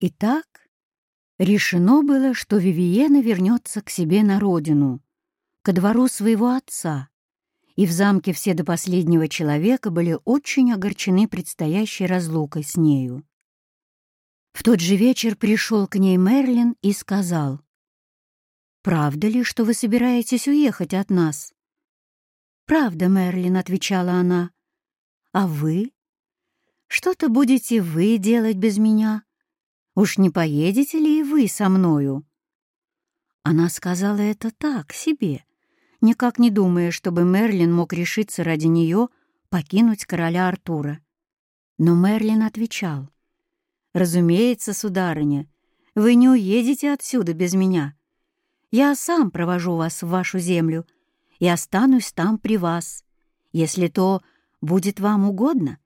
Итак, решено было, что Вивиена вернется к себе на родину, ко двору своего отца, и в замке все до последнего человека были очень огорчены предстоящей разлукой с нею. В тот же вечер пришел к ней Мерлин и сказал, «Правда ли, что вы собираетесь уехать от нас?» «Правда, Мерлин», — отвечала она. «А вы? Что-то будете вы делать без меня? Уж не поедете ли и вы со мною?» Она сказала это так, себе, никак не думая, чтобы Мерлин мог решиться ради нее покинуть короля Артура. Но Мерлин отвечал, «Разумеется, сударыня, вы не уедете отсюда без меня. Я сам провожу вас в вашу землю и останусь там при вас, если то будет вам угодно.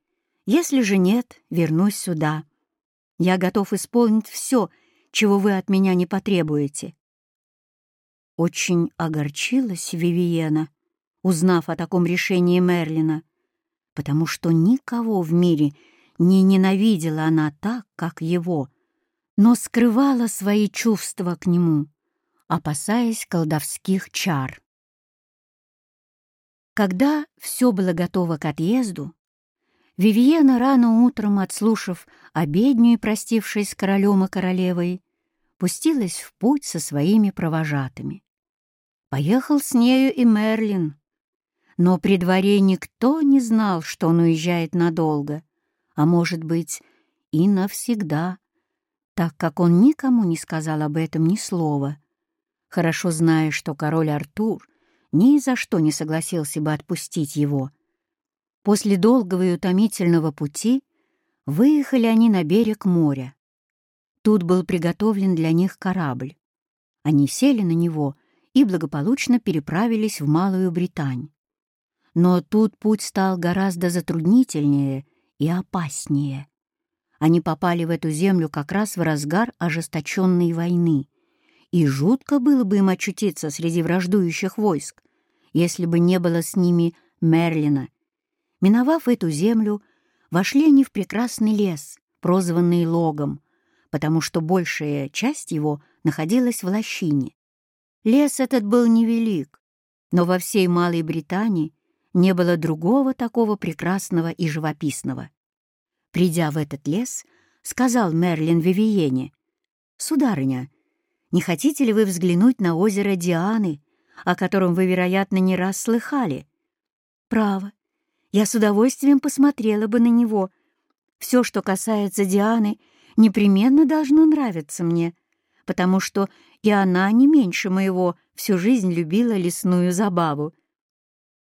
Если же нет, вернусь сюда. Я готов исполнить все, чего вы от меня не потребуете». Очень огорчилась Вивиена, узнав о таком решении Мерлина, потому что никого в мире не ненавидела она так, как его, но скрывала свои чувства к нему, опасаясь колдовских чар. Когда все было готово к отъезду, Вивиена рано утром, отслушав обедню и простившись с королем и королевой, пустилась в путь со своими провожатыми. Поехал с нею и Мерлин, но при дворе никто не знал, что он уезжает надолго а может быть, и навсегда, так как он никому не сказал об этом ни слова, хорошо зная, что король Артур ни за что не согласился бы отпустить его. После долгого и утомительного пути выехали они на берег моря. Тут был приготовлен для них корабль. Они сели на него и благополучно переправились в Малую Британь. Но тут путь стал гораздо затруднительнее — и опаснее. Они попали в эту землю как раз в разгар ожесточенной войны, и жутко было бы им очутиться среди враждующих войск, если бы не было с ними Мерлина. Миновав эту землю, вошли они в прекрасный лес, прозванный Логом, потому что большая часть его находилась в лощине. Лес этот был невелик, но во всей Малой Британии не было другого такого прекрасного и живописного. Придя в этот лес, сказал Мерлин Вивиене, «Сударыня, не хотите ли вы взглянуть на озеро Дианы, о котором вы, вероятно, не раз слыхали?» «Право, я с удовольствием посмотрела бы на него. Все, что касается Дианы, непременно должно нравиться мне, потому что и она не меньше моего всю жизнь любила лесную забаву.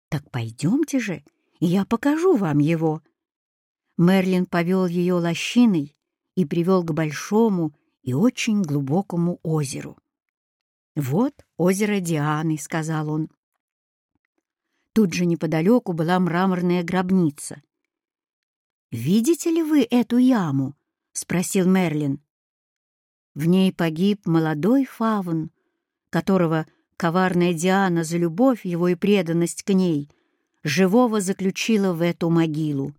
«Так пойдемте же, и я покажу вам его». Мерлин повел ее лощиной и привел к большому и очень глубокому озеру. «Вот озеро Дианы», — сказал он. Тут же неподалеку была мраморная гробница. «Видите ли вы эту яму?» — спросил Мерлин. В ней погиб молодой фавн, которого Коварная Диана за любовь его и преданность к ней живого заключила в эту могилу.